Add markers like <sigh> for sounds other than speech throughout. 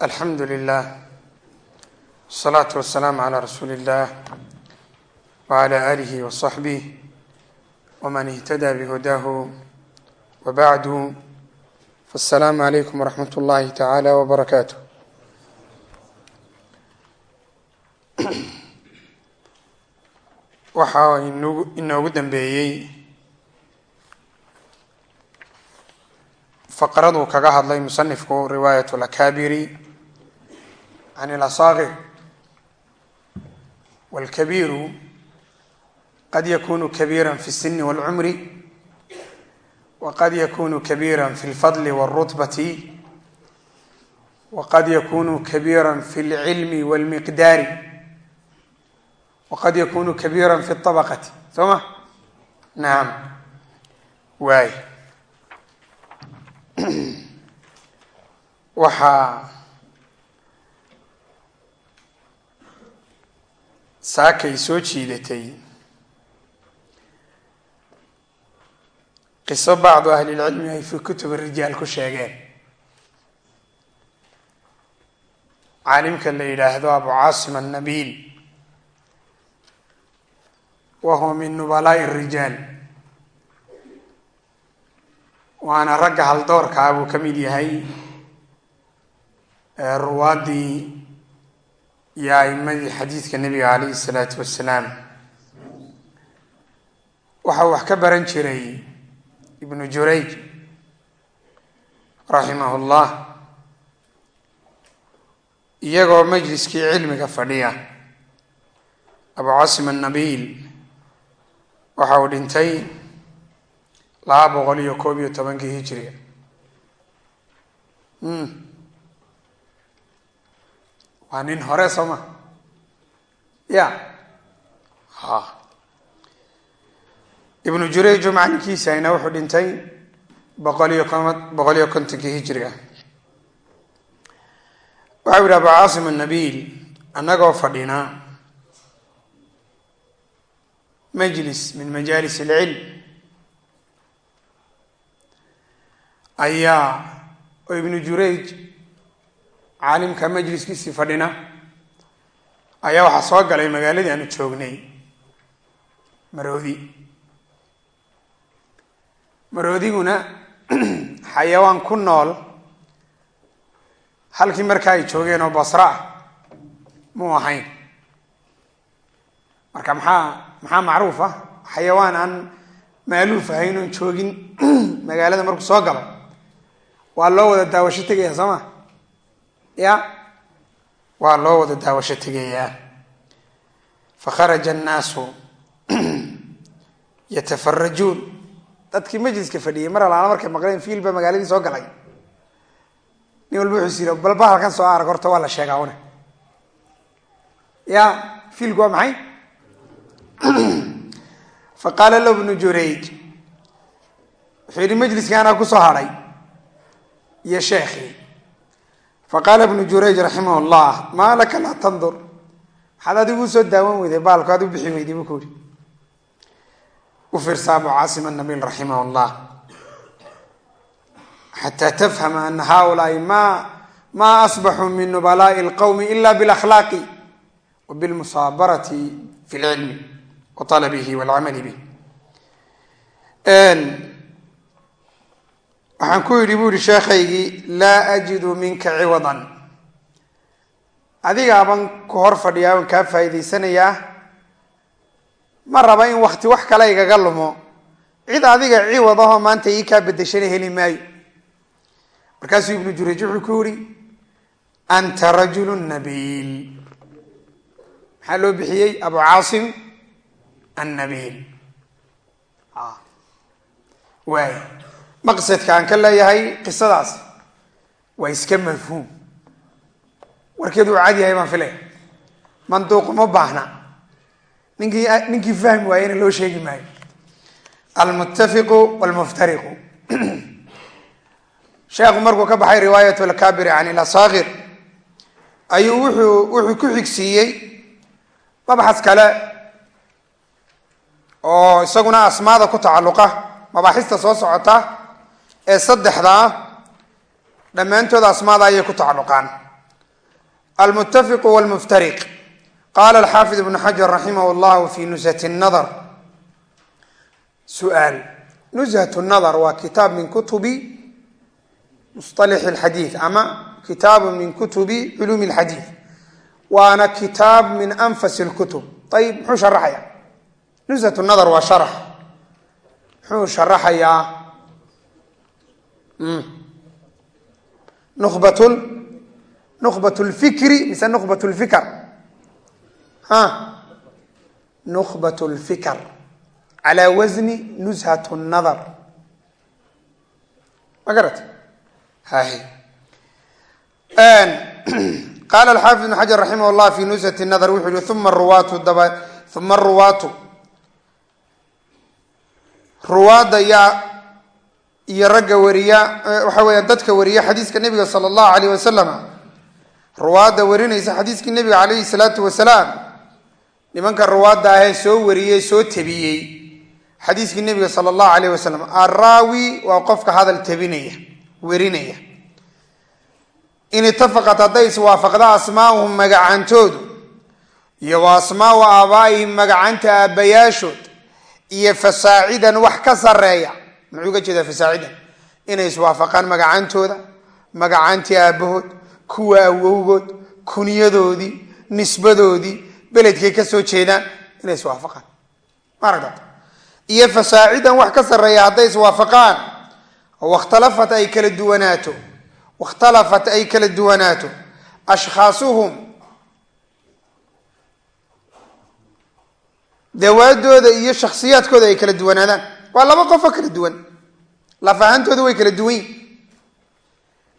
alxamdu lilah wasalaatu wasalaamu calaa rasuuli illah wacala aalihi wasaxbih waman ihtadaa bihudaahu wabacdu fasalaamu calaykum waraxmat ullahi tacaala wbarakaatu <clears throat> waxaa ingu inoogu dambeeyey faqraduu kaga hadlay musanifku riwaayat lakaabiri can ilasaaqir wاlkabiiru qad yakunu kabiira fi الsini wاlcumri waqad yakunu kabiira fi اlfadli wاlrutbati waqad yakunu kabiira fi اlcilmi wاlmiqdaari waqad yakunu kabiira fi اطabaqati soo ma nacam waay waxaa saakay soo jiidatay. Qiso bacdu ahli lcilmi ay fi kutub rijaal ku sheegeen. Caalimka la yidhaahdo abu caasim annabiil. Wa huwa min nubalaa'i rijaal. Waana ragga haldoorkaa buu ka mid yahay ruwaaddii iyo aimadii xadiidka nebiga calayhi salaatu wassalaam. Waxaa wax ka baran jiray ibnu jurayj raximah llah iyagoo majliskii cilmiga fadhiya abu casim annabiil. Waxa uu dhintay laba boqol iyo koob iyo tobankii hijiriga waa nin hore soo ma ya ibnu jurayjo macalinkiisana wuxuu dhintay boqol iyo boqol iyo kontonkii hijiriga waxau yihi abu caasim annabiil annagoo fadhina majlis min majaalis alcilm ayaa oo ibnu jurayj caalimka majliskiisii fadhina ayaa waxaa soo galay magaaladii aanu joognay maroodi. Maroodiguna <clears throat> xayawaan ku nool halkii markaa ay joogeen oo basra ah muu ahayn. Marka maxaa maxaa macruuf ah? Xayawaan aan maaluuf ahayn oon joogin <clears throat> magaalada markuu soo galo waa loo wada daawasho tegaya soo ma ya. Waa loo wada daawasho tegayaa. Fakharaja annaasu <clears throat> yatafarajuun dadkii majliska fadhiyey mar alaala markay maqleen fiil baa magaaladii soo galay. Nin walba wuxuu is yiri halkan soo arag horta waa la sheegaa une ya fiilku waa maxay? <clears throat> Faqaala lahu bnu jurayj wuxuu yidhi majliskii anaa ku soo hadhay iyo sheekhii faqaala ibnu jurayj raximah llah maa laka laa tandur maxaad adigu u soo daawan weyday baalku aad u bixi weyday buu ku yihi u fiirsa abu caasim annabiil raximah llah xataa tafhama ana haulaai ma ma asbaxuu min nubalaai lqowmi ila bilakhlaaqi wa bilmusaabarati fi lcilmi wa talabihi walcamali bih waxaan ku yidhi buu yihi sheekhaygii laa ajidu minka ciwadan. Adigaaban ku hor fadhiyaa aan kaa faa'iidaysanayaa ma raba in wakti wax kale igaga lumo. Cid adiga ciwad ahoo maanta ii kaa bedeshana heli maayo. Markaasuu ibnu jurayj wuxuu ku yihi anta rajulu nabiil. Maxaa loo bixiyey? Abu caasim annabiil. Waay maqsadka aan ka leeyahay qisadaas waa iska mafhuum. Warkeedu uu cad yahay baan filaya manduuq ma baahna. Ninkii ninkii fahmi waayena loo sheegi maayo. Almuttafiqu walmuftariqu. <clears throat> Sheekhu markuu ka baxay riwaayat lkaabiri can ilasaakir ayuu wuxuu wuxuu ku xigsiiyey mabxas kale oo isaguna asmaada ku tacalluqa mabaaxista soo socota ee saddexda ah dhammaantood asmaada ayay ku tacalluqaan almuttafiqu wlmuftariq qala alxaafid ibnu xajar raximah llahu fi nushat nadr su-aal nushat nadr waa kitaab min kutubi musطalix اlxadiid ama kitaabu min kutubi culuumi اlxadiid waana kitaab min anfas اlkutub ayib muxuu sharaxaya nushat nadr waa sharax muxuu sharaxayaa Nubat nukhbat lfikri mise nukhbat lfikr ha? Nukhbat lfikr calى wasni nushat nadr ma garat? Hay <clears throat> qala alxaafid ibn xajar raximah llah fi nushat nadr wuxuu yihi uma ruwaatu uma ruwaatu ruwaadda yaa iyo ragga wariya waxa weya dadka wariya xadiiska nebiga sala allahu alayh wasalam ruwaadda warinaysa xadiiskii nebiga calayhi salaatu wasalaam. Nimanka ruwaadda ahee soo wariyey soo tabiyey xadiiskii nebiga sala allahu alayh wasalam araawi waa qofka hadal tabinaya werinaya in itafaqat hadday iswaafaqda asmaauhum magacaantoodu iyo wa asmaau aabaa'ihim magacanta aabbayaashood iyo fasaacidan wax ka sareeya muxuu ga jeedaa fasaacidan inay iswaafaqaan magacantooda magacaantii aabbahood kuwa awowgood kunyadoodii nisbadoodii beledkay ka soo jeedaan inay iswaafaqaan. Maaragta iyo fasaacidan wax ka sarreeya hadday iswaafaqaan wakhtalafat ay kala duwanaato wakhtalafat ay kala duwanaato ashkhaasuhum dawaadooda iyo shakhsiyaadkooda ay kala duwanaadaan waa laba qofoo kala duwan. Laf ahaantooda way kala duwan yihiin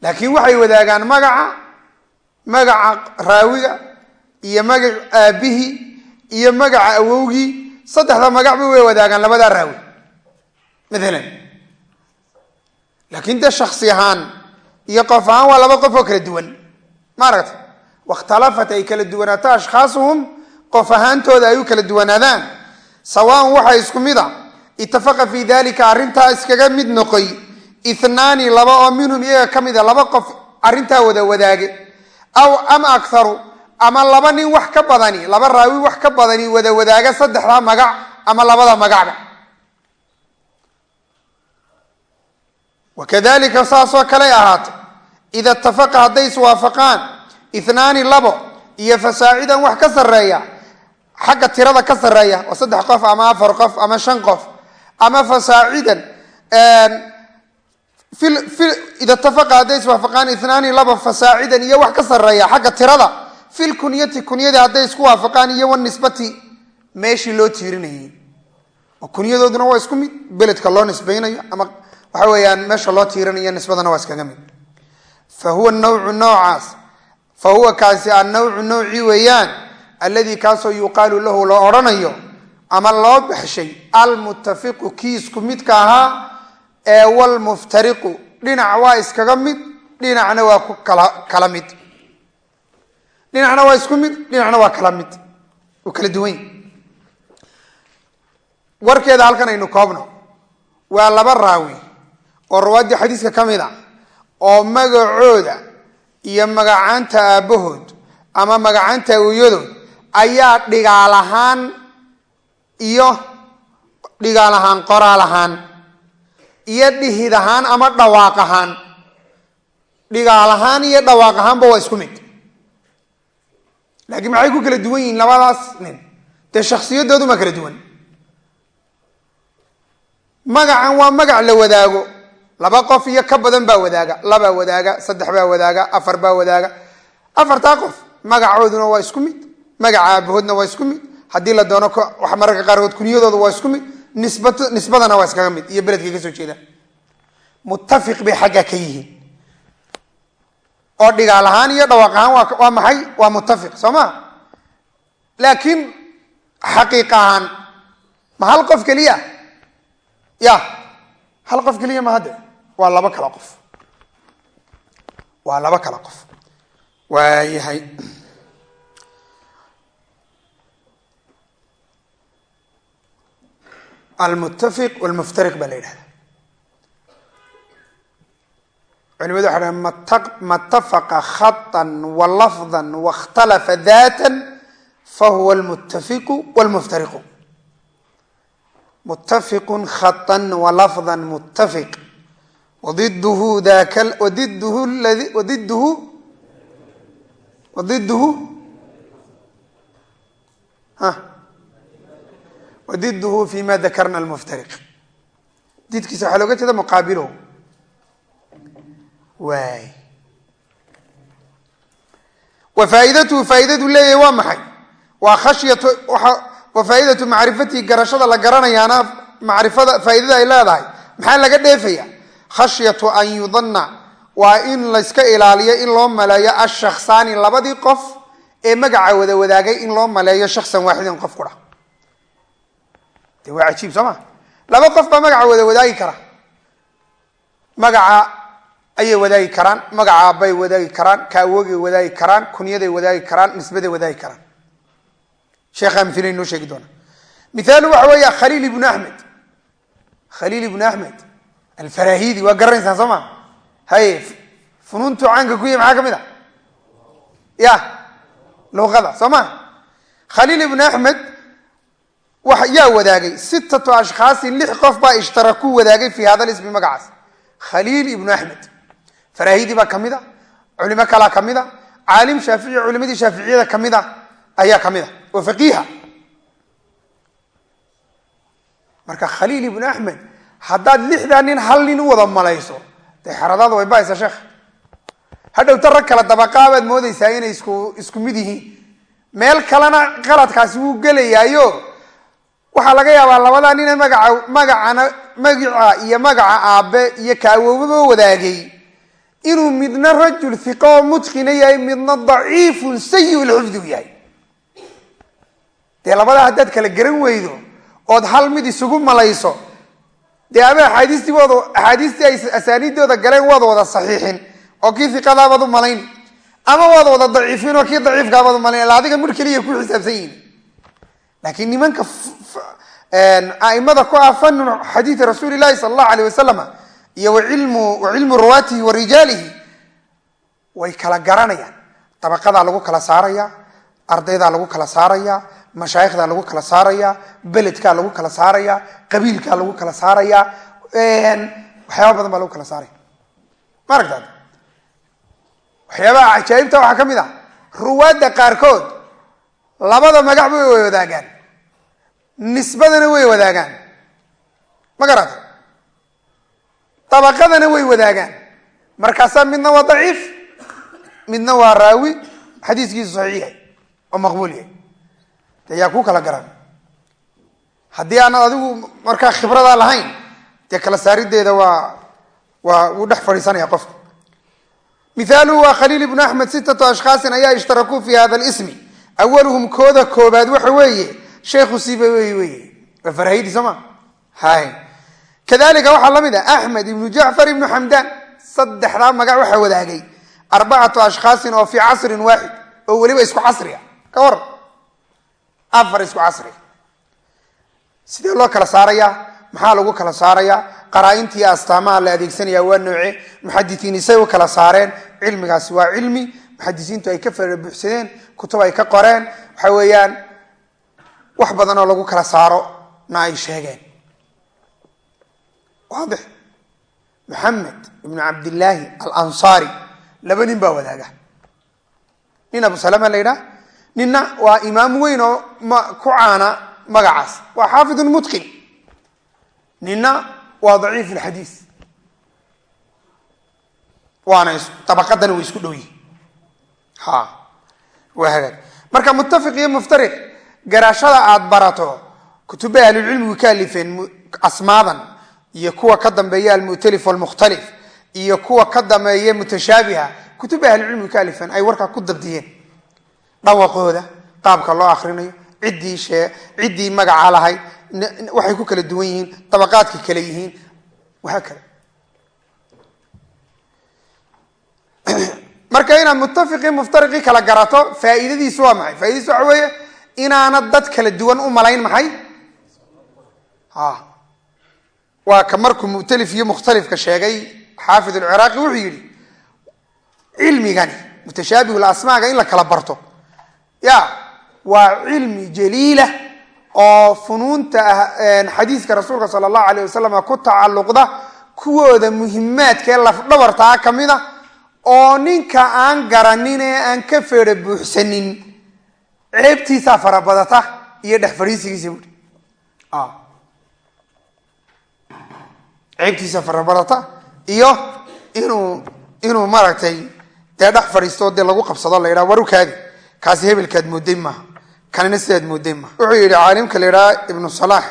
laakiin waxay wadaagaan magaca magaca raawiga iyo magac aabbihii iyo magaca awowgii. Saddexda magacba way wadaagaan labadaa raawi. Maalan laakiin dee shaksi ahaan iyo qof ahaan waa laba qof oo kala duwan. Ma aragta? Wakhtalafat ay kala duwanaato ashkhaasuhum. Qof ahaantooda ay u kala duwanaadaan. Sawaan waxaa isku mid a itafaqa fii dalika arrintaa iskaga mid noqoy. Ithnaani laba oo minhum iyaga ka mid a laba qof arrintaa wada wadaage aw ama akharu ama laba nin wax ka badani laba raawi wax ka badani wada wadaaga saddexdaa magac ama labada magacba wakadalika saasoo kaley ahaato ida itafaqa hadday iswaafaqaan ithnaani labo iyo fasaacidan wax ka sarreeya xagga tirada ka sarreeya oo saddex qof ama afar qof ama shan qof ama fasaacidan ida itafaqa hadday iswaafaqaan ithnaani laba fasaacidan iyo wax ka sarreeya xagga tirada fil kunyati kunyadii hadday isku waafaqaan iyo wanisbati meeshii loo tiirinayay. Oo kunyadooduna waa isku mid beledka loo nisbaynayo ama waxa weeyaan meesha loo tiirinayo nisbadana waa iskaga mid. Fa huwa nawcu noocaas fa huwa kaasi annawcu noocii weeyaan alladii kaasoo yuqaalu lahu la odhanayo ama loo baxshay almuttafiqu kii isku midka ahaa ee walmuftariqu dhinac waa iskaga mid dhinacna waa ku kala mid. Dhinacna waa isku mid dhinacna waa kala mid. U kala duwan. Warkeeda halkan aynu koobno waa laba raawi oo rawaaddii xadiiska ka mid a oo magacooda iyo magacaanta aabbahood ama magacaanta awoyadood ayaa dhigaal ahaan iyo dhigaal ahaan qoraal ahaan iyo dhihid ahaan ama dhawaaq ahaan. Dhigaal ahaan iyo dhawaaq ahaanba waa isku mid. Laakiin maxay ku kala duwan yihiin labadaas nin? Dee shakhsiyadooduma kala duwan. Magacan waa magac la wadaago. Laba qof iyo ka badan baa wadaaga. Labaa wadaaga saddex baa wadaaga afar baa wadaaga. Afartaa qof magacooduna waa isku mid. Magaca aabahoodna waa isku mid haddii la doono wax mararka qaarkood kunyadooda waa isku mid nisbadana waa iskaga mid. Iyo beledkay ka soo jeedaan muttafiq bay xagga ka yihiin. Oo dhigaal ahaan iyo dhawaaq ahaan waa maxay? Waa muttafiq soo ma laakiin xaqiiq ahaan ma hal qof keliya? Ya hal qof keliya ma hadde waa laba kala qof. Waa laba kala qof. Waayahay almuttafiq walmuftariq baa la yidhahda culimadu waxay dhahen matafaqa khatan wa lafdan wakhtalafa daatan fahuwa almuttafiqu wlmuftariqu muttafiqun khatan walafdan muttafiq. Wadiduhu daka wadiduhu ladi wadiduhu wadiduhu ha wadiduhu fi ma dakarna almuftariq didkiisa waxaa looga jeeda muqaabiluhu waay wa faaidatuhu faaidadu leeyahay waa maxay waa khashyatu wa faaidatu macrifatihi garashada la garanayaana macrifada faaidada ay leedahay maxaa laga dheefaya khashyatu an yudanna waa in layska ilaaliyo in loo maleeyo ashaksaani labadii qof ee magaca wada wadaagay in loo maleeyo shaksan waaxidan qof qura de waa cajiib soo ma? Laba qof baa magaca wada wadaagi kara. Magaca ayay wadaagi karaan magaca aabbay wadaagi karaan kaawogay wadaagi karaan kunyaday wadaagi karaan nisbaday wadaagi karaan. Sheekhaa mila inoo sheegi doona. Mithaalu waxa weeya khaliil ibnu axmed khaliil ibnu axmed alfarahidi waa garanaysaan soo ma? Haye funuuntu caanka ku yahy maxaa ka mid a ya luqada soo ma? Khaliil ibnu axmed yaa wadaagay. Sittatu ashkhaasin lix qof baa ishtarakuu wadaagay fi hada lismi magacaas. Khaliil ibnu axmed. Farahidi baa ka mid a. Culimo kalaa ka mid a. Caalim shaafici culimadii shaaficiyada ka mid a ayaa ka mid a. Oo faqiiha. Marka khaliil ibnu axmed haddaad lixdaa nin hal nin u wada malayso dee xeradaada way bahaysa sheekh. Hadhowta rag kala dabaqaabaad moodaysaa inay isku isku mid yihiin. Meel kalena qaladkaasi wuu gelayaayo waxaa laga yaabaa labadaa nine magaca magacana magaca iyo magaca aabe iyo kaawowaba wadaagay. Inuu midna rajul hiqo oo mutqina yahay midna daciifun sayi lxifdi u yahay. Dee labadaa haddaad kala garan weydo ood hal mid isugu malayso dee ama axaadiistii waad axaadiistii ay asaaniidooda galeen waad wada saxiixin oo kii hiqadaabaad u malayn ama waad wada daciifin oo kii daciifkaabaad u malayn ila adiga mur keliya ku xisaabsan yihiin laakiin nimanka aimada ku ah fanu xadiidi rasuuli lahi sala allahu aleyh wasalam iyo wailmu wa cilmu ruwaatihi wa rijaalihi way kala garanayaan. Dabaqadaa lagu kala saaraya ardaydaa lagu kala saaraya mashaayikhdaa lagu kala saaraya beledkaa lagu kala saaraya qabiilkaa lagu kala saaraya waxyaaba badan baa lagu kala saaraya. Ma aragtaad? Waxyaabaha cajaa'ibta waxaa ka mid ah ruwaadda qaarkood labada magac bay wadaagaan nisbadana way wadaagaan. Ma garata dabaqadana way wadaagaan. Markaasaa midna waa daciif midna waa raawi xadiiskiisu saxiix oo maqbuul yahay. De yaa ku kala garan. Haddii aanad adigu markaa khibradaa lahayn dee kala saarideeda waa waa wuu dhex fadhiisanaya qofka mithaaluhu waa khaliil ibnu axmed sittatu ashkhaasin ayaa ishtarakuu fi hada lismi awaluhum kooda koobaad waxa weeye sheekhu sibawey weye waa farahidi soo kadalika waxaa la mid ah axmed ibnu jacfar ibnu xamdaan saddexdaa magac waxaa wadaagay. Arbacatu ashkhaasin oo fii casrin waaxid oo weliba isku casriga ka war afar isku casriga sidee loo kala saarayaa? Maxaa lagu kala saarayaa? Qaraa-intii astaamaha la adeegsanaya waa nooce muxadisiin isay u kala saareen? Cilmigaasi waa cilmi. Muxadisiintu ay ka fara buuxsadeen kutub ay ka qoreen. Waxa weeyaan wax badan oo lagu kala saaro na ay sheegeen. Waadix maxamed ibnu cabdillaahi alansaari laba nin baa wadaaga. Nin abu salama la yidhaah ninna waa imaam weyn oo ku caana magacaas. Waa xaafidun mutqin. Ninna waa daciif lxadiis waana dabaqadana way isku dhow yihiin ha waa hagaag. Marka muttafiq iyo muftariq garashada aada barato kutuba ahlulcilmigu ka alifeen asmaadan iyo kuwa ka dambeeya almu'talif walmukhtalif iyo kuwa ka dambeeya mutashaabiha. Kutuba ahlulcilmigu ka alifeen ay warkaa ku dabdiyeen. Dhawaqooda qaabka loo akrinayo ciddii magaca lahayd waxay ku kala duwan yihiin dabaqaadka kale yihiin wahaa kale. Marka inaad muttafiqii muftariqii kala garato faa'iidadiisu waa maxay? Faidadiisu waxa weeye inaanad dad kala duwan u malayn maxay? Waa ka markuu mu'talif iyo mukhtalifka sheegay xaafid alciraaqi wuxuu yidhi cilmigani mutashaabihul asmaaga in la kala barto. Ya waa cilmi jaliila oo funuunta xadiiska rasuulka sala allahu alayh wasalam ku tacalluqda kuwooda muhimaadka ee lafdhabartaa ka mid a oo ninka aan garanin ee aan ka feedha buuxsanin ceebtiisaa farabadata iyo dhex fadhiisigiisa buui ceebtiisa farabadata iyo inuu inuu maaragtay dee dhex fadhiisto dee lagu qabsado la yidhaha warukaadi kaasi hebelkaad mooday maaha. Kanina sidaad mooday maaha. Wuxuu yidhi caalimka la yidhaha ibnu salaax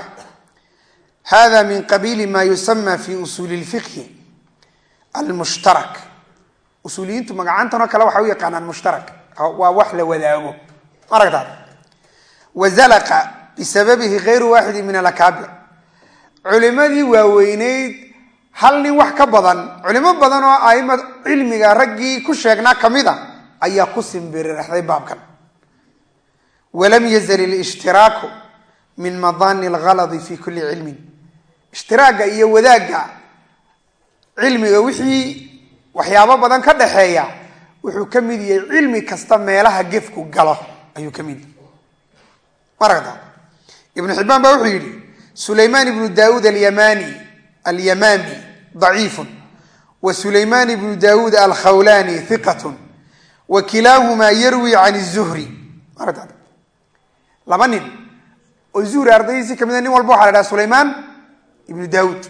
hada min qabiili ma yusama fi usuuli lfiqhi almushtarak. Usuuliyiintu magacantanoo kale waxay u yaqaanaan mushtarak. Waa wax la wadaago maragtaad. Wazalaqa bisababihi gayru waaxidi min alakaabir culimadii waaweyneyd hal nin wax ka badan culimo badan oo aima cilmiga raggii ku sheegnaa ka mid a ayaa ku simbiriraxday baabkan. Walam yazal ilishtiraaku min madani algaladi fi kuli cilmin. Ishtiraaga iyo wadaagga cilmiga wixii waxyaabo badan ka dhaxeeya wuxuu ka mid yahay cilmi kasta meelaha gefku galo ayuu ka mid maragta ibnu xibbaan baa wuxuu yidhi sulaymaan ibnu daauud alyamani alyamaami daciifun wa sulaymaan ibnu daauud alkhawlani hiqatun wa kilaahumaa yarwi can zuhri maragta laba nin oo zuhri ardaydiisii ka mida nin walba waxa la dhaha sulaymaan ibnu daauud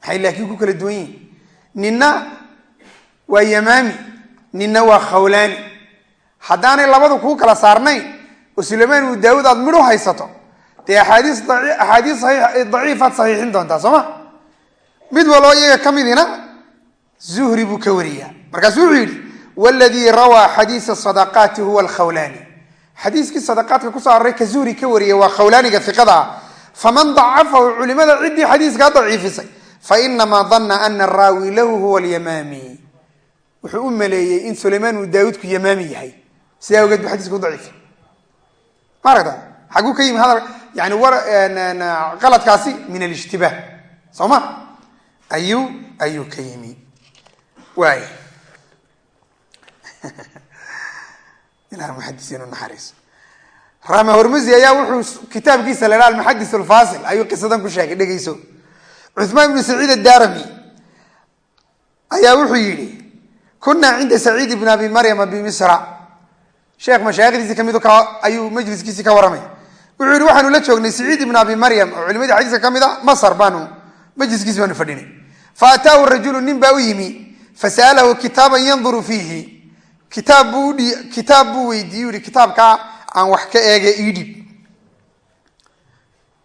maxay laakiin ku kala duwan yihiin ninna waa yamaami ninna waa khawlaani haddaanay labadu kuu kala saarnayn oo sulaymaan ibnu daauud aad midhu haysato dee axaadiis axaadiis daciifaad saxiixin doontaa soo ma? Mid waloo iyaga ka midina zuhri buu ka wariyaa. Markaasuu wuxuu yidhi wladii rawaa xadiisa sadaqaati huwa alkhawlaani. Xadiiskii sadaqaadka ku soo aroray ka zuhri ka wariyay waa khawlaaniga iqada ah faman dacafahu culimada ciddii xadiiskaa daciifisay fainamaa dana ana araawi lahu huwa alyamaami. Wuxuu u maleeyey in sulaymaan uu daawuudku yamaami yahay sidaa ogeed bu xadiiska u daciifay. Ma aragta xaguu ka yimi hadal yani war qaladkaasi min alishtibaah soo ma? Ayuu ayuu ka yimi waay <laughs> ilah muxadisiin naxariis. Rama hormusi ayaa wuxuu kitaabkiisa la dhaha almuxadis alfasil ayuu qisadan ku sheegay dhegeyso cuثmaan ibnu saciid addarami ayaa wuxuu yidhi kunaa cinda saciid ibn abi maryama bimisra sheekh mashaayikhdiisi ka mid ayuu majliskiisii ka waramay. Wuxuu yihi waxaanu la joognay saciid ibn abi maryam oo culimadii xadiiska ka mid a masr baanu majliskiisi baanu fadhinay. Faataahu rajulu nin baa u yimi fasa'alahu kitaaban yanduru fiihi. Kitaab buu yihi kitaabkaa aan wax ka eege iidhib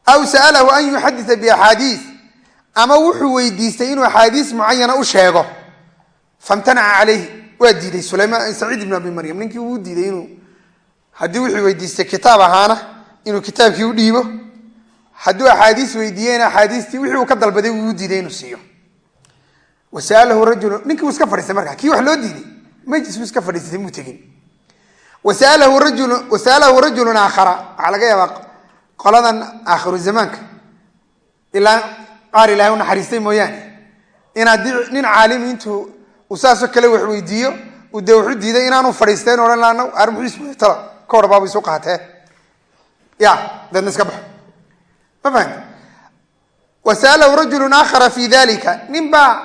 aw sa'alahu an yuxadita biaxaadiis ama wuxuu weydiistay inuu axaadiis mucayana u sheego. Famtanaca calayhi waa diiday sulaymaan saciid ibn abi maryam. Ninkii wuu diiday inuu haddii wuxuu weydiistay kitaab ahaana inuu kitaabkii u dhiibo hadduu axaadiis weydiiyeyna axaadiistii wixii uu ka dalbaday wuu diiday inuu siiyo. Wa sa'alahu rajulu ninkii wuu iska fadhiistay markaa kii wax loo diiday majlis buu iska fadhiistay muu tegin. Wa sa'alahu rajulu wa sa'alahu rajulun aakhara waxaa laga yaabaa qoladan aakhiru zamaanka ilaa qaar ilahay u naxariistay mooyaane. In haddii nin caalimi intuu uu saasoo kale wax weydiiyo uu dee wuxu diiday inaanu fadhiisteyn odhan ar muxuismtala ka hor isu qaatee. Ya deedna iska baxo. Ma fahamta wa sa'alahu rajulun aakhara fi dalika nin baa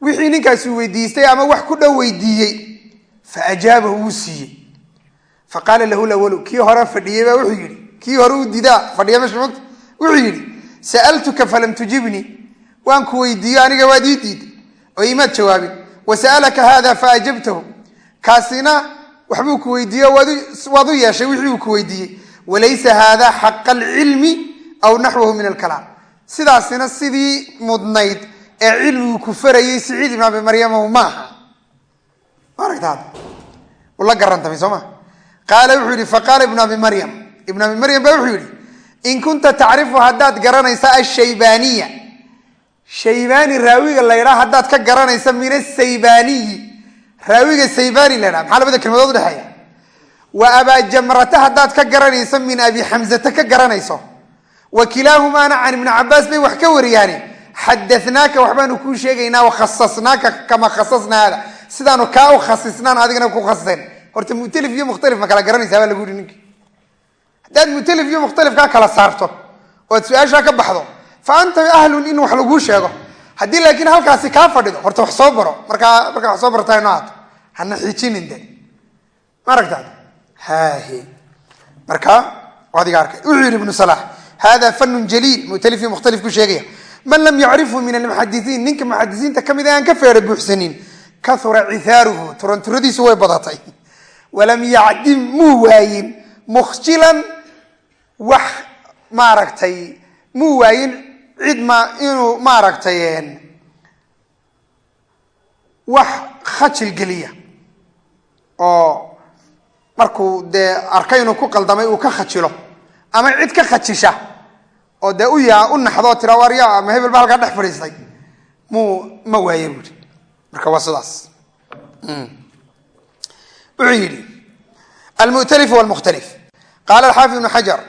wixii ninkaasi weydiistay ama wax ku dhow weydiiyey fa ajaabahu wuu siiyey. Fa qaala lahu lawalu kii hore fadhiyey baa wuxuu yidhi kii hore uu didaa fadhiya meesha mogta wuxuu yidhi sa'altuka falam tujibnii waan ku weydiiyo aniga waad ii diiday oo imaad jawaabin. Wa sa'alaka hada fa ajabtahu kaasina waxbuu ku weydiiye waad u yeeshay wixii uu ku weydiiyey. Walaysa hada xaqa alcilmi aw naxwahu min alkalaam. Sidaasina sidii mudnayd ee cilmigu ku farayey saciid ibn abi maryama maaha maaragta u la garantamay soo ma? Qaala wuxuu yihi faqaala ibnu abi maryam. Ibnu abi maryam ba wuxuu yihi in kunta tacrifu haddaad garanaysa ashaybaniya shaybani raawiga la ydhaa haddaad ka garanaysa min asaybaniyi raawiga saybani la ydhaha maxaa labada kelmadood udhexeeya wa abaajamrata haddaad ka garanayso min abi xamzata ka garanayso. Wa kilaahumaana can ibni cabaas bay wax ka wariyaane xadanaaka waxbaanu kuu sheegaynaa wakhasasnaaka kama khasasna sidaanu kaa u khasisnaan adigana ku khasiseen horta mu'talif iyo mukhtalif ma kala garanaysaa baa lagu yihi ninki. Haddaad mu'talif iyo mukhtalif kaa kala saarto oad su'aashaa ka baxdo fa anta ahlun in wax laguu sheego. Haddii laakiin halkaasi kaa fadhido horta wax soo baro. Markaa markaa wax soo bartaa ino aato hana xiijinin de ma aragtaad? Hahe marka adiga arkay. Wuxuu yihi ibnu salax hada fanun jaliil. Mu'talif iyo mukhtalif ku sheegaya. Man lam yacrifhu min almuxadisiin ninka muxadisiinta ka mid aan ka feera buuxsanin. Kahura cihaaruhu turanturadiisu way badatay. <laughs> Walam yacdim muu waayin. Mukhjilan wax maaragtay muu waayin cid ma inuu maaragtay wax khajil geliya oo markuu dee arka inuu ku qaldamay uu ka khajilo ama cid ka khajisha oo dee u yaa u naxdoo tira warya ama hebel halkaa dhex fadhiistay? muu ma waaye buuri marka waa sidaas. Wuxuu yidhi almu'talif walmukhtalif. Qaala alxaafid ibnu xajar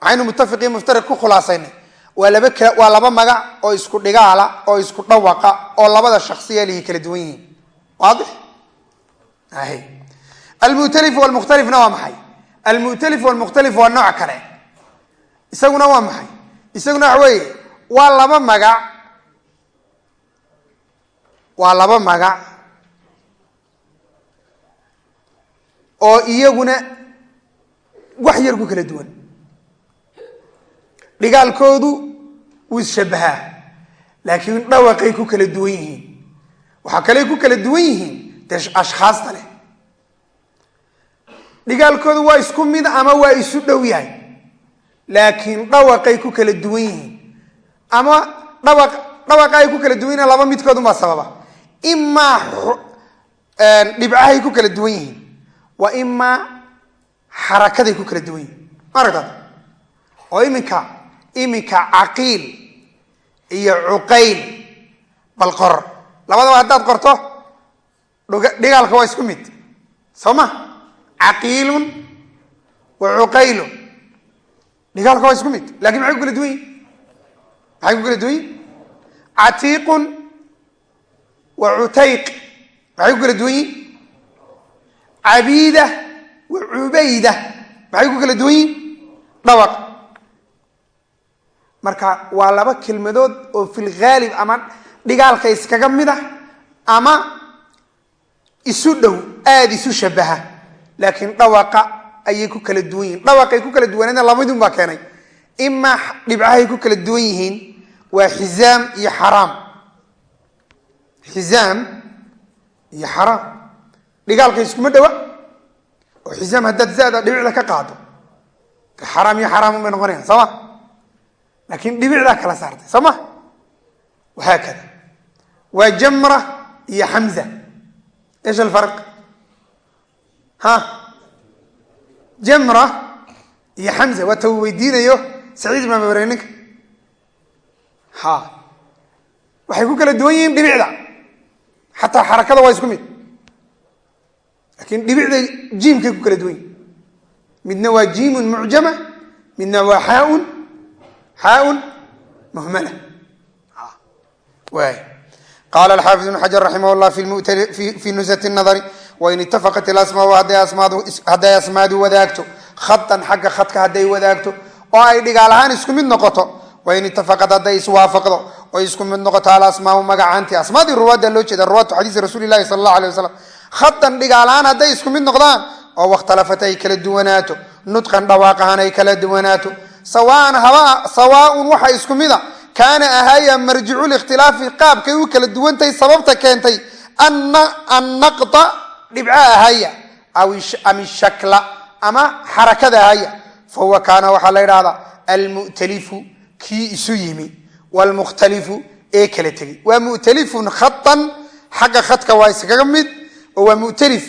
waxaynu muttafiqiin muftariq ku khulaasaynay waa laba waa laba magac oo isku dhigaala oo isku dhawaqa oo labada shaksiya kala duwan yihiin. Waadix? Almu'talif walmukhtalifna waa maxay? Almu'talif walmukhtalif waa nooc kale. Isaguna waa maxay? Isaguna waxa weeye waa laba magac. Waa laba magac. Oo iyaguna wax yar ku kala duwan dhigaalkoodu wuu isshabahaa laakiin dhawaqay ku kala duwan yihiin. Waxaa kaley ku kala duwan yihiin dee ashkhaasta leh. Dhigaalkoodu waa isku mid ama waa isu dhow yahay laakiin dhawaqay ku kala duwan yihiin. Ama dhawaq dhawaqa ay ku kala duwan yihiin laba midkoodunbaa sababa. Imaa dhibcahay ku kala duwan yihiin wa imaa xarakaday ku kala duwan yihiin. Ma aragtaad? Oo iminka iminka caqiil iyo cuqayl. Bal qor labadaba haddaad qorto dhigaalka waa isku mid. Soo ma? Caqiilun wa cuqaylun dhigaalka waa isku mid. Lakin maxay ku kala duwan yihiin maxay ku kala duwan yihiin catiiqun wa cutayq. Maxay ku kala duwan yihiin cabiida wa cubayda. Maxay ku kala duwan yihiin dhawaq marka waa laba kelmadood oo fil haalib ama dhigaalka iskaga mid ah ama isu dhow aada isu shabaha. Laakiin dhawaqa ayay ku kala duwan yihiin. Dhawaqay ku kala duwaneedna labadun baa keenay. Imaa dhibcahay ku kala duwan yihiin waa xizaam iyo xaraam. Xizaam iyo xaraam. Dhigaalka iskuma dhawa oo xizaam haddaad zada dhibicda ka qaado. Xaraam iyo xaraam bay noqonayaan soo ma laakiin dhibicdaa kala saartay soo ma? Wahaakada waa jamra iyo xamza esh alfarq ha? Jamra iyo xamza waa ta uu weydiinayo saciid ibn abibare ninka. Ha. Waxay ku kala duwan yihiin dhibicda. Xataa xarakada waa isku mid. Laakiin dhibicda jiimkay ku kala duwan yihiin midna waa jiimun mucjama midna waa xaaun xaaun muhmala waay qala alxaafid ibn xajar raximah llah fi nusat nadari wain itafaqat ilasmaau hadday asmaadu wadaagto khatan xagga khadka hadday wadaagto oo ay dhigaal ahaan isku mid noqoto wain itafaqad hadday iswaafaqdo oo isku mid noqoto alasmaau magacaanti asmaadii ruwaadda loo jeeda ruwaatu xadiisi rasuuli lahi sala allah alay wasalam khatan dhigaal ahaan hadday isku mid noqdaan oo wakhtalafat ay kala duwanaato nudqan dhawaaq ahaan ay kala duwanaato sawaaun waxa isku mida. Kaana ahaya marjicu likhtilaafi qaabkay u kala duwantahay sababta keentay annaqda dhibco ahaya am ishakla ama xarakada ahaya. Fahuwa kaana waxaa la ydhahdaa almu'talifu kii isu yimi wlmukhtalifu ee kala tegey waa mu'talifun khatan xagga khadka waa iskaga mid oo waa mu'talif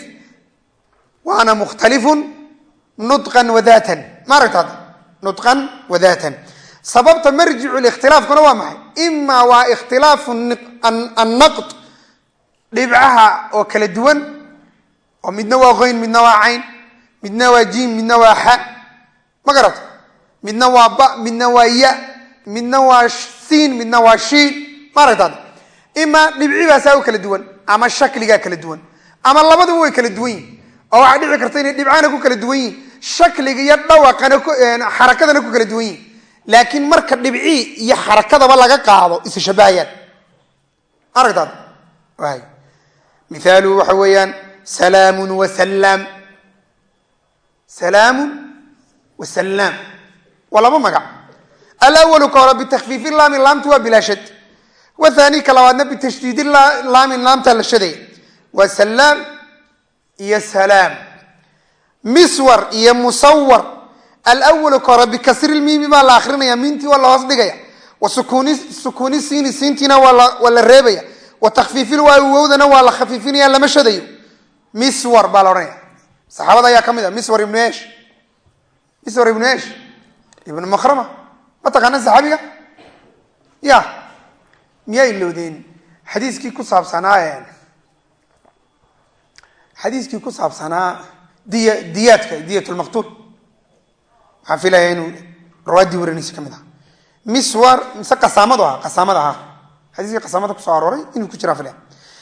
waana mukhtalifun nudqan wadaatan ma aragtaad nudqan wadaatan. Sababta marjicu likhtilaafkuna waa maxay? Imaa waa ikhtilaafu annaqd dhibcaha oo kala duwan oo midna waa qoyn midna waa cayn midna waa jiim midna waa xa. Ma garato midna waa ba midna waa ya midna waa siin midna waa shiin ma aragtaad? Imaa dhibcibaasaa u kala duwan ama shakligaa kala duwan ama labadaba way kala duwan yihiin oo waxaa dhici karta inay shakliga iyo dhawaqana xarakadana ku kala duwan yihiin laakiin marka dhibcii iyo xarakadaba laga qaado isa shabahayaan aragtaad waay mithaaluhu waxa weeyaan salaamun wasalaam salaamun wasalaam waa laba magac. Alawalu ka hore bitakfiifi laami laamti waa bilaashad wathani ka labaadna bitashdiidi laami laamta la waa salaam iyo salaam miswar iyo musawar alwalu ka hore bikasri lmiimi baa la akrinaya miintii waa la hoos dhigaya. Wa sukuuni siini siintiina waa la reebaya. Wa takfiifil waawi wowdana waa la khafiifinaya lama shadayo. Miswar baa la odhanaya saxaabada ayaa ka mid a miswar ibnu esh miswar ibnu esh ibnu makrama. Ma taqaana saxaabiga? Ya miyaa ilowdeen xadiiskii ku saabsanaa xadiiskii ku saabsanaa diy diyaadka diyat lmaqtuul filaya inuu rawaadii warinaysa ka mid aha miswar mise qasaamadu aha qasaamada ahaa. Xadiiskii qasaamada ku soo arooray inuu ku jiraa filaya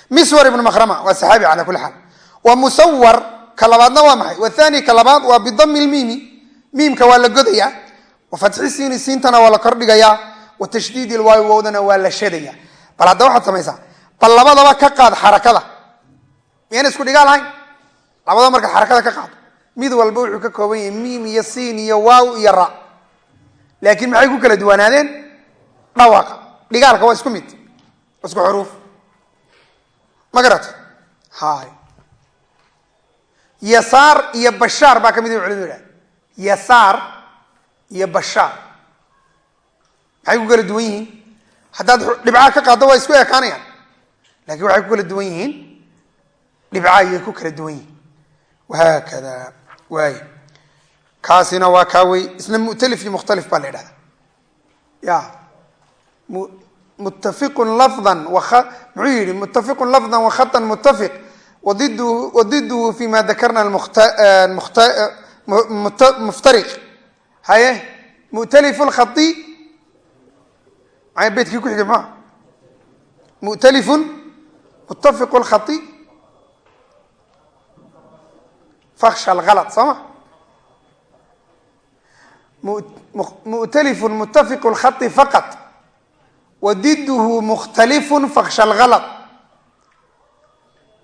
miswar ibnu makrama waa saxaabi cala kulli xaal. Wa musawar ka labaadna waa maxay? Wathani ka labaad waa bidami lmiimi. Miimka waa la godaya wa fatxi siini siintana waa la kordhigayaa. Wa tashdiidi lwaawi wowdana waa la shadaya bal hadda waxaad samaysaa bal labadaba ka qaad xarakada. Miyayna isku dhigaa lahayn labadaba marka xarakada ka qaado mid walba wuxuu ka kooban yahay miim iyo siin iyo waaw iyo ra. Laakiin maxay ku kala duwanaadeen? Dhawaqa dhigaalka waa isku mid. Isku xuruuf. Ma garata hay yasaar iyo bashaar baa ka mid culimadu idhaha yasaar iyo bashaar. Maxay ku kala duwan yihiin? Haddaad dhibcaa ka qaaddo waa isku ekaanayaan. Lakin waxay ku kala duwan yihiin? Dhibca ayay ku kala duwan yihiin wahaakada waay kaasina waa kaa wey isna mu'talif iyo mukhtalif baa la yidhahda ya muttafiqun lafdan muxuu yihi muttafiqun lafdan wakhatan muttafiq wadiduhu fi ma dakarna muftariq haye mu'talif lkhai beytkii ku xigay maa mu'talifun muttafiqu lkhai faksha alhalad soo ma mu'talifun muttafiqu lkhai faqat wadiduhu mukhtalifun faksha alhalad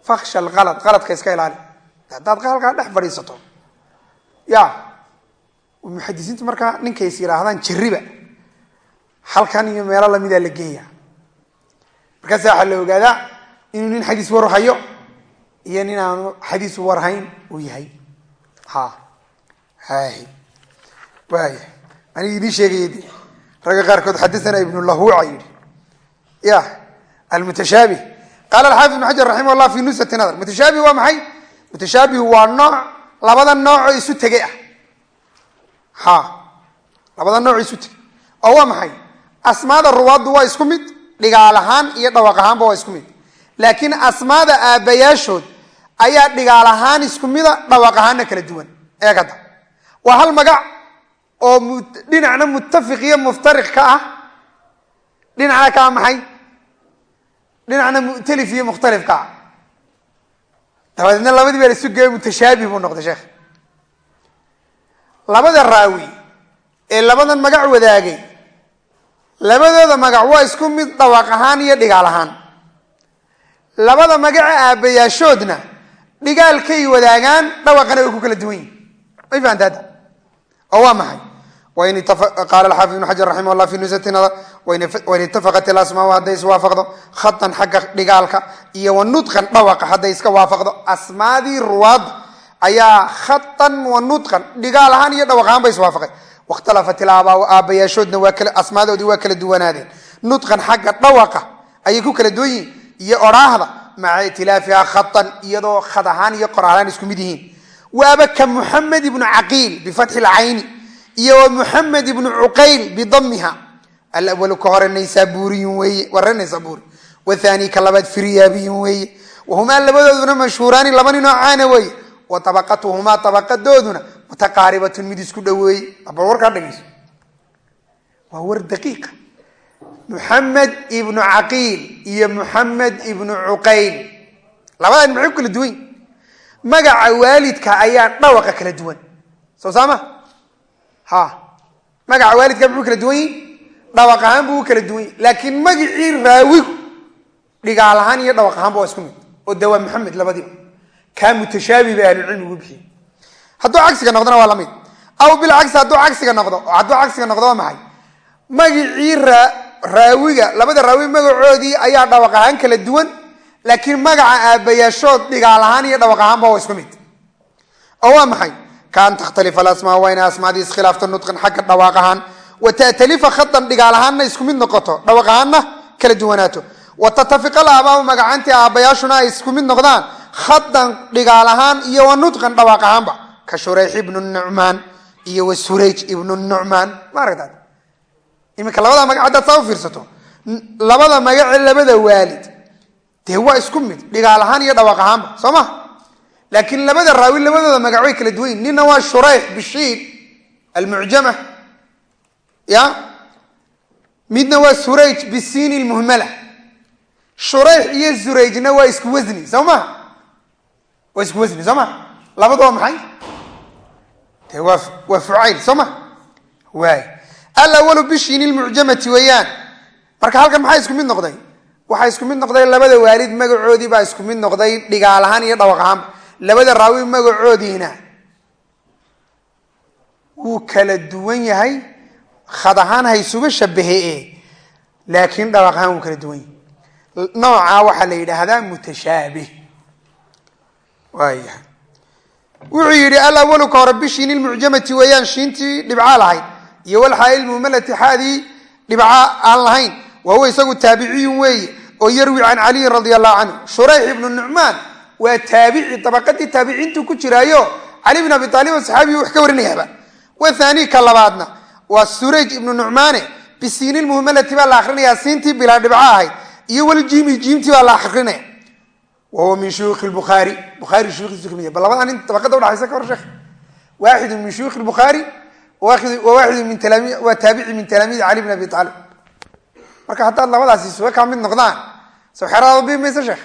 faksha alhalad haladka iska ilaali haddaad halkaa dhex fadhiisato ya muxadisiintu markaa ninkay is yidhaahdaan jariba halkan iyo meelo lamidaa la geeya markaasa waxaa la ogaadaa inuu nin xadiis war hayo iyo nin aanu xadiis warhayn uu yahay. Ha. Hay. Waaya anigi idiin sheegaya ragga qaarkood xadaana ibnu lahuuca yidhi. Ya almutashaabih. Qaala alxaafid ibn xajar raximah llah fi nusati nadar. Mutashaabih waa maxay? Mutashaabihu waa nooc labada noocoo isu tegay ah. Ha. Labada nooc isu tegay oo waa maxay? Asmaada ruwaaddu waa isku mid dhigaal ahaan iyo dhawaq ahaanba waa isku mid. Laakiin asmaada aabbayaashood ayaa dhigaal ahaan isku mida dhawaq ahaanna kala duwan. Eeg hadda. Waa hal magac oo dhinacna muttafiq iyo muftariq ka ah. Dhinacna ka ah maxay? Dhinacna mu'talif iyo mukhtalif ka ah. Dabadeedna labadii baa la isu geeya mutashaabih buu noqday sheekh. Labada raawi ee labadan magac wadaagay labadooda magac waa isku mid dhawaaq ahaan iyo dhigaal ahaan. Labada magaca aabbayaashoodna dhigaalkay wadaagaan dhawaqana way ku kala duwan yihiin may fahamta hadda oo waa maxay qaala alxaafid ibnu xajar raximah llah fi nusati nadar itafaqat ilasmaa hadday iswaafaqdo khatan xagga dhigaalka iyo wa nudqan dhawaqa hadday iska waafaqdo asmaadii ruwaad ayaa khatan wa nudqan dhigaal ahaan iyo dhawaq ahaan ba iswaafaqay wakhtalafat ilaabaa aabbayaashoodna waa kala asmaadoodii waa kala duwanaadeen. Nudqan xagga dhawaqa ayay ku kala duwan yihiin iyo odhaahda maca itilaafiha khatan iyadoo khad ahaan iyo qor ahaan isku mid yihiin? Waaba ka muxamed ibnu caqiil bifatxi lcayni iyo muxamed ibnu cuqayl bidamiha alawalu ka hore naysaaburiyun weeye warre naysaburi wathani ka labaad firyaabiyun weeye. Wahumaa labadooduna mashhuuraani laba ninoo caana weeye. Wa tabaqatuhumaa tabaqadooduna mutaqaaribatun mid isku dhoweeye. Warkaa dhegeyso waa war daqiiqa muxamed ibnu caqiil iyo muxamed ibnu cuqayl. Labadan ku kala duwan? Magaca waalidka ayaa dhawaqa kala duwan. Soo saama? Ha. Magaca waalidka muxuu kala duwan yihi dhawaq ahaan buu u kala duwan yahi laakiin magacii raawigu dhigaal ahaan iyo dhawaq ahaanba waa isku mid. Oo de waa maxamed labadiiba kaa mutashaabi bay ahlucilmigu bixiyey. Hadduu cagsiga noqdona waa la mid aw bilcagsi hadduu cagsiga noqdo hadduu cagsiga raawiga labada raawi magacoodii ayaa dhawaq ahaan kala duwan laakiin magaca aabayaashood dhigaal ahaan iyo dhawaq ahaanba waa isku mid. Oo waa maxay? Kaan takhtalifa alasmaa waa inay asmaadii iskhilaafto nudqan xagga dhawaaq ahaan. Wa ta'talifa khadan dhigaal ahaanna isku mid noqoto. Dhawaq ahaanna kala duwanaato. Wa tatafiqa alaabaau magacaantii aabayaashuna ay isku mid noqdaan khadan dhigaal ahaan iyo wa nudqan dhawaaq ahaanba. Ka shurayx ibnu nucmaan iyo wa surayj ibnu nucmaan ma aragtaad iminka labada magac haddaad saa u fiirsato labada magace labada waalid dee waa isku mid dhigaal ahaan iyo dhawaaq ahaanba soo ma? Laakiin labada raawi labadooda magac way kala duwan yihiin nina waa shurayx bishiin almucjama ya? Midna waa surayj bisiini lmuhmala shurayx iyo surayjna waa isku wasni soo waa isku wasni soo ma? Labadu waa maxay? De waa waa fucayl soo alawalu bishiin lmucjamati weeyaan. Marka halkan maxaa isku mid noqday? Waxaa isku mid noqday labada waalid magacoodii baa isku mid noqday dhigaal ahaan iyo dhawaq ahaanba labada raawi magacoodiina wuu kala duwan yahay khad ahaan haysuba shabahe laakiin dhawaq ahaan wuu kala duwan yahay. Noocaa waxaa la yidhaahdaa mutashaabih. Waayahay. Wuxuu yidhi alawalu ka hore bishiin lmucjamati weeyaan shiintii dhibcaa lahayd iyo walxaa ilmumalati xaadii dhibca aan lahayn wa huwa isagu taabiciyun weeye oo yarwi can caliyin radia allahu canhu shurayx ibnu nucmaan waa taabici dabaqadii taabiciintu ku jiraayo cali bn abi aalib oo wax ka warinayaaba wathani ka labaadna waa surayj ibnu nucmaane bisiini lmuhmalati baa la akrinayaa siintii bilaa dhibco ahayd iyo waljiimi jiimtii baa la akrinaya wa huwa min shuyuukhi bukhaari bukhaari shuyukhdiisu ka mid bal labadaa nin dabaqada udhaxaysa ka hor sheekh. Waaxidu min shuyuukhi bukhaari waaxidu min talaami waa taabici min talaamiidi cali bn abi aalib marka haddaad labadaasi isuga kaa mid noqdaan soo xeraada bi maysa sheekh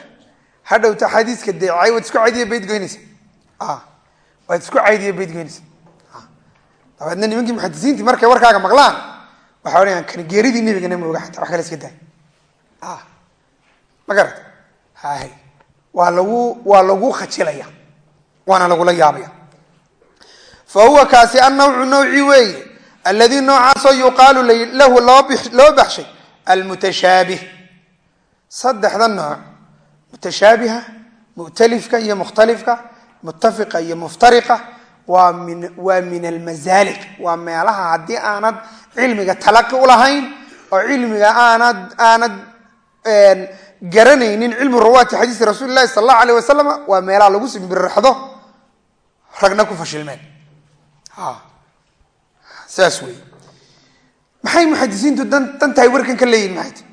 hadhowta xadiiska dee waad isku caydiya bayd goynaysa waad isku caydiya bayd goynaysa dabeedna nimankii muxadisiintii markay warkaaga maqlaan waxaa odhanayaan kan geeridii nebigana ma oga xataa kale iska daay ma garata waa lagu waa lagu khajilaya waana lagula yaabaya fa huwa kaasi annawcu nawci weeye alladii noocaasoo yuqaalu lahu loo baxshay almutashaabih saddexda nooc mutashaabiha mu'talifka iyo mukhtalifka mutafiqa iyo muftariqa waa min almazaaliq waa meelaha haddii aanad cilmiga talaqi ulahayn oo cilmiga aanad aanad garanaynin cilmu rawaati xadiisi rasuuli lahi sala allahu alayh wasalam waa meelaha lagu simbirraxdo ragna ku fashilmeen saas wey maxay muxadisiintu dan dantahay warkan ka leeyihiin maxay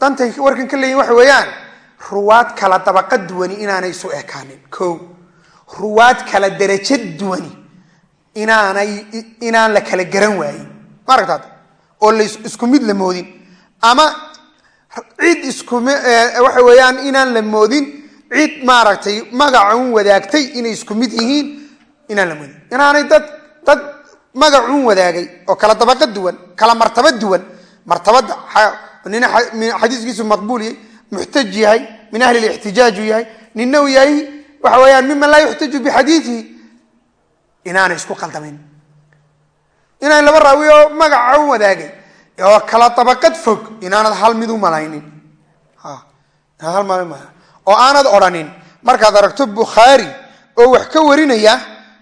dantay warkan ka leeyihiin waxa weeyaan ruwaad kala dabaqa duwani inaanay isu ekaanin. Ko ruwaad kala derajo duwani inaanay inaan la kala garan waayin. Ma aragtaad oo la isku mid la moodin. Ama cid iskum waxa weeyaan inaan la moodin cid maaragtay magacuun wadaagtay inay isku mid yihiin inaan la moodin. Inaanay dad dad magacuun wadaagay oo kala dabaqa duwan kala martaba duwan. Martabada nina xadiiskiisu maqbuul yahay muxtaj yahay min ahli lixtijaaju yahay nina yahay waxa weeyaan miman laa yuxtaju bixadiiihi inaanay isku qaldamin inaan laba raawi oo magaca u wadaagay oo kala dabaqad fog inaanad hal mid u malaynin. Oo aanad odhanin. Markaad aragto bukhaari oo wax ka warinaya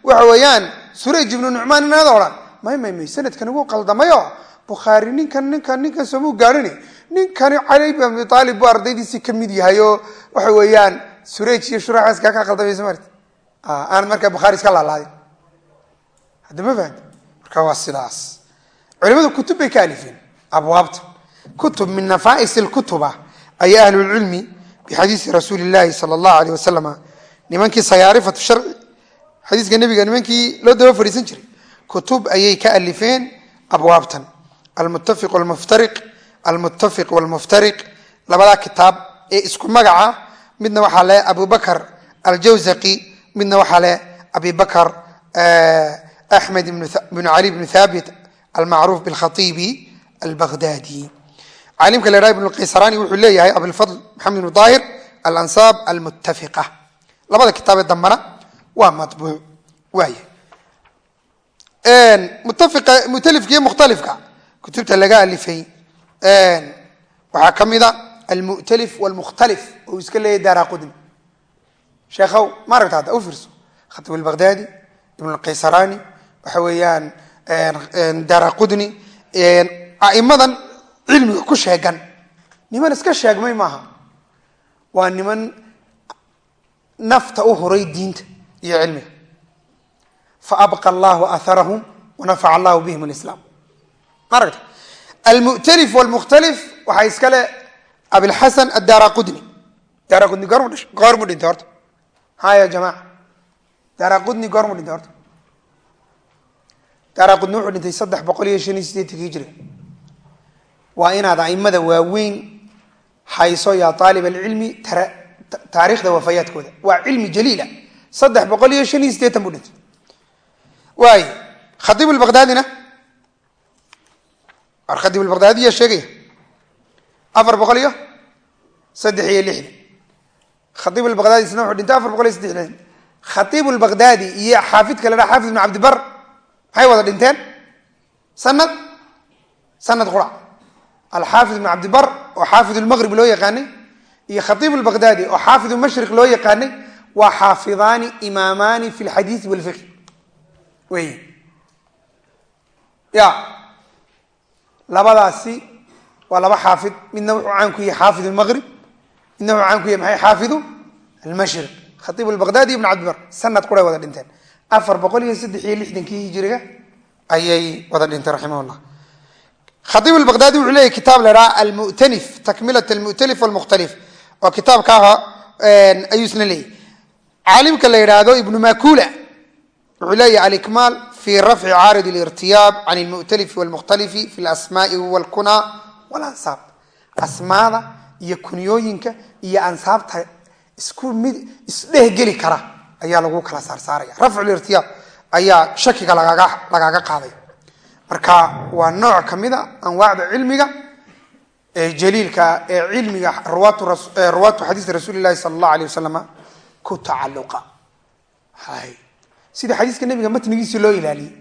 waxa weeyaan surayj ibnu nucmaan inaad odhan may may may. Sanadkan ugu qaldamayo. Bukhaari ninkan ninkan ninkan soomuu gaarhini ninkani cali bin abi buu ardaydiisii ka mid yahay waxa weeyaan surayj iyo shuraxaas kaa ka qaldamaysa maarti aanad markaa bukhaari iska laalaadin hadda ma fahamti marka waa sidaas. Culimadu kutub bay ka alifeen. Abwaabta. Kutub min nafais lkutuba aya ahlulcilmi bixadiisi rasuuli llahi sala allahu aleyh wasalam nimankii sayaarifatu sharci xadiiska nebiga nimankii loo daba fadhiisan jiray kutub ayay ka alifeen abwaabtan. Almuttafiq walmuftariq almuttafiq walmuftariq. Labadaa kitaab ee isku magaca midna waxaa le abubakr aljawzaqi midna waxaa le abi bakr axmed bn cali bn thabit almacruuf bاlkhaibi albaghdadi. Caalimka la ydhaha ibn qaysarani wuxuu leeyahay abilfadl maxamed ibn daahir alansaab almuttafiqa. Labada kitaabee dambana waa mabuuc waay. Mutalifka mukhtalifka kutubta laga alifay waxaa ka mida almu'talif wlmukhtalif oo iska leeyahy daara qudni sheekhow ma aragta hadda u fiirso. Khatib albaghdadi ibn alqaysarani waxa weeyaan daara qudni aimadan cilmiga ku sheegan. Niman iska sheegmay maaha. Waa niman nafta u huray diinta iyo cilmiga faabqa allahu aharahum wanafaca allahu bihim alislaam ma aragta almu'talif wlmukhtalif waxaa iskale abilxasan addaara qudni daara qudni horta. Haya jamaca daara qudni dhintay horta. Daara wuxuu dhintay saddex boqol iyo shan iyo sideetanki hijriga waa inaad aimada waaweyn hayso yaa aalib alcilmi taariikhda wafayaadkooda. Waa cilmi jaliila saddex boqol iyo shan iyo sideetan buu dhintay. Waay khaiib lbaqdaadina khaiib lbaqdaadiya sheegaya? Afar boqol iyo saddex iyo lixdan khaiib lbaqdaadi isna wuxuu dhintay afar boqol iyo saddex lixdan khaiib lbaqdaadi iyo xaafidka la dhaha xaafid ibn cabdibar maxay wada dhinteen? Sanad? Sanad qura. Alxaafid ibn cabdibar oo xaafid lmaqrib loo yaqaanay iyo khaiib lbaqdaadi oo xaafid mashriq loo yaqaanay waa xaafidaani imaamaani fi lxadiidi walfiqh wey ya. Labadaasi waa laba xaafid. Midna wuxuu caan ku yahay xaafid lmaqrib midna wuxuu caan ku yahay maxay? Xaafidu almashriq khaiib lbaqdaadi ibn cabdibar sanad quray wada dhinteen. Afar boqol iyo saddex iyo lixdankii hijiriga ayay wada dhintay raximah llah khaiib lbaqdaadi wuxuu leeyahy kitaab la dhaha almu'tanif takmilat almu'talif walmukhtalif. Oo kitaabka aha ayuu isna leeyahy caalimka la yidhaahdo ibnu makula wuxuu leeyahy alikmaal fi rafci caarid lirtiyaab can lmu'talifi walmukhtalifi fi lasmaai walkuna walansaab asmaada iyo kunyooyinka iyo ansaabta isdhehgeli kara ayaa lagu kala saarsaaraya. Rafcu lirtiyaab ayaa shakiga lagaaga qaaday. Marka waa nooc ka mida anwaacda cilmiga jaliilka ee cilmiga ruwaatu xadiisi rasuuli lahi sala allahu alay wasalam ku tacaluqa sida xadiiska nabiga matnigiisii loo ilaaliyey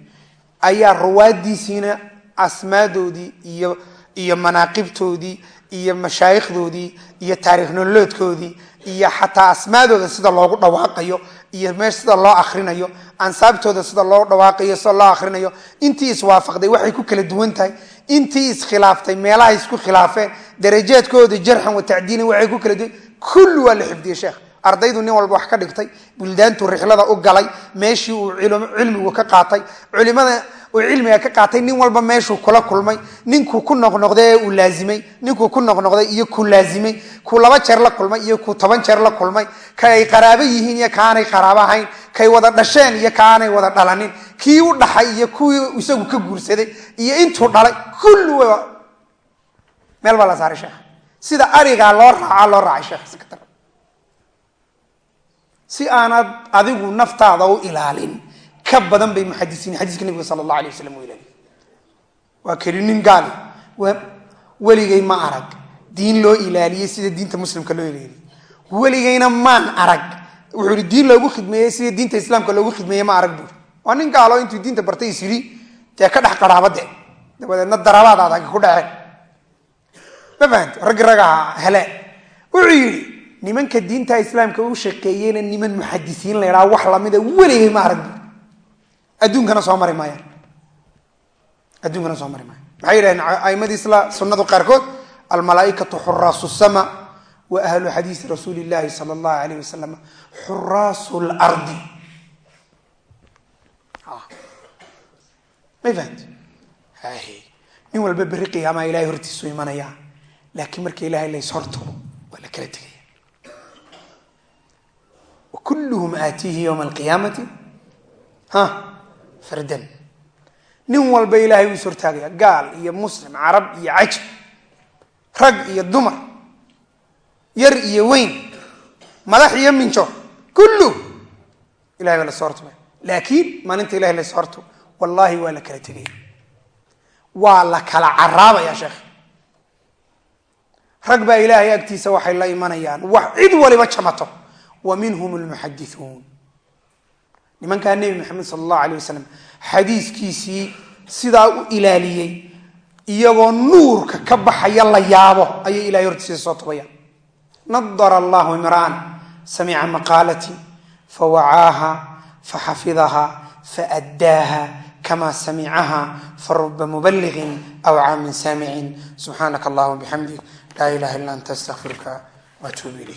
ayaa ruwaadiisiina asmaadoodii iyo iyo manaaqibtoodii iyo mashaayikhdoodii iyo taariikh nololoodkoodii iyo xataa asmaadooda sida loogu dhawaaqayo iyo meesha sida loo akrinayo ansaabtooda sida loo dhawaaqayo sida loo akrinayo intii iswaafaqday waxay ku kala duwan tahay. Intii iskhilaaftay meelaha isku khilaafeen darajaadkooda jarxan wa waxay ku kala duwan. Kulli waa la xifdiyey sheekh ardaydu nin walba wax ka dhigtay buldaantu rixlada u galay meeshii uu cilmigu ka qaatay culimada uu cilmiga ka qaatay nin walba meeshuu kula kulmay ninkuu ku noqnoqday ee uu laazimay ninkuu ku noqnoqday iyo ku laazimay kuu laba jeer la kulmay iyo kuu toban jeer la kulmay ka ay qaraabo yihiin iyo kaanay qaraabo ahayn kay wada dhasheen iyo kaanay wada dhalanin kii u dhaxay iyo kuwii isagu ka guursaday iyo intuu dhalay kulli meel baa la saaray sheekh. Sida arigaa loo raaca loo raacay sheekh si aanad adigu naftaada u ilaalin ka badan bay muxadisiin xadiiska nabiga sala allah alay waslam u ilaaliy waa keli nin gaali weligay ma arag. Diin loo ilaaliyey sida diinta muslimka loo ilaaliyey. Weligayna maan arag. Wuxuu ihi diin loogu khidmeeyey sida diinta islaamka loogu khidmeeyey ma arag buuri waa nin gaalo intuu diinta bartay is yidhi dee ka dhex qaraabade dabadeedna darabaad adag ku dhaceen. Ma fahamti raggi ragaha hele. Wuxuu yidhi nimanka diinta islaamka u shaqeeyeyna niman muxadisiin la ydhaha wax lamida weligay ma arag buuri adduunkana soo mari maayaan. Adduunkana soo mari maayan maxay yidhahdeen aimadii sunnadu qaarkood almalaaikatu xuraasu sama wa ahlu xadiisi rasuuli llahi sala allahu alayh wasalam xuraasu lardi may fahamti? Nin walba berri qiyaamaa ilahay hortiisu imanaya. Laakiin marka ilahay horto waa la kala tegaya wa kulluhum aatiihi yowma alqiyaamati ha fardan nin walba ilahay wuu is hortaagaya gaal iyo muslim carab iyo cajab rag iyo dumar yar iyo weyn madax iyo minjo kullu ilahay baa la soo hortumay laakiin maalinta ilahay la soo horto wallahi waa la kala tegaya waa la kala caraabaya sheekh rag baa ilaahay agtiisa waxay la imanayaan wax cid waliba jamato wa minhum lmuxadithuun nimankaa nebi maxamed sala allahu alayh wasalam xadiiskiisii sidaa u ilaaliyey iyagoo nuurka ka baxaya la yaabo ayay ilahay hortiisa soo tubayaan nadara allahu imra'an samica maqaalati fawacaaha faxafidaha faaddaaha kama samicaha faruba mubaliغin awcaa min saamicin. Subxaanaka allahuma bixamdik laa ilaha illa anta astaqfiruka waatuubu ilayk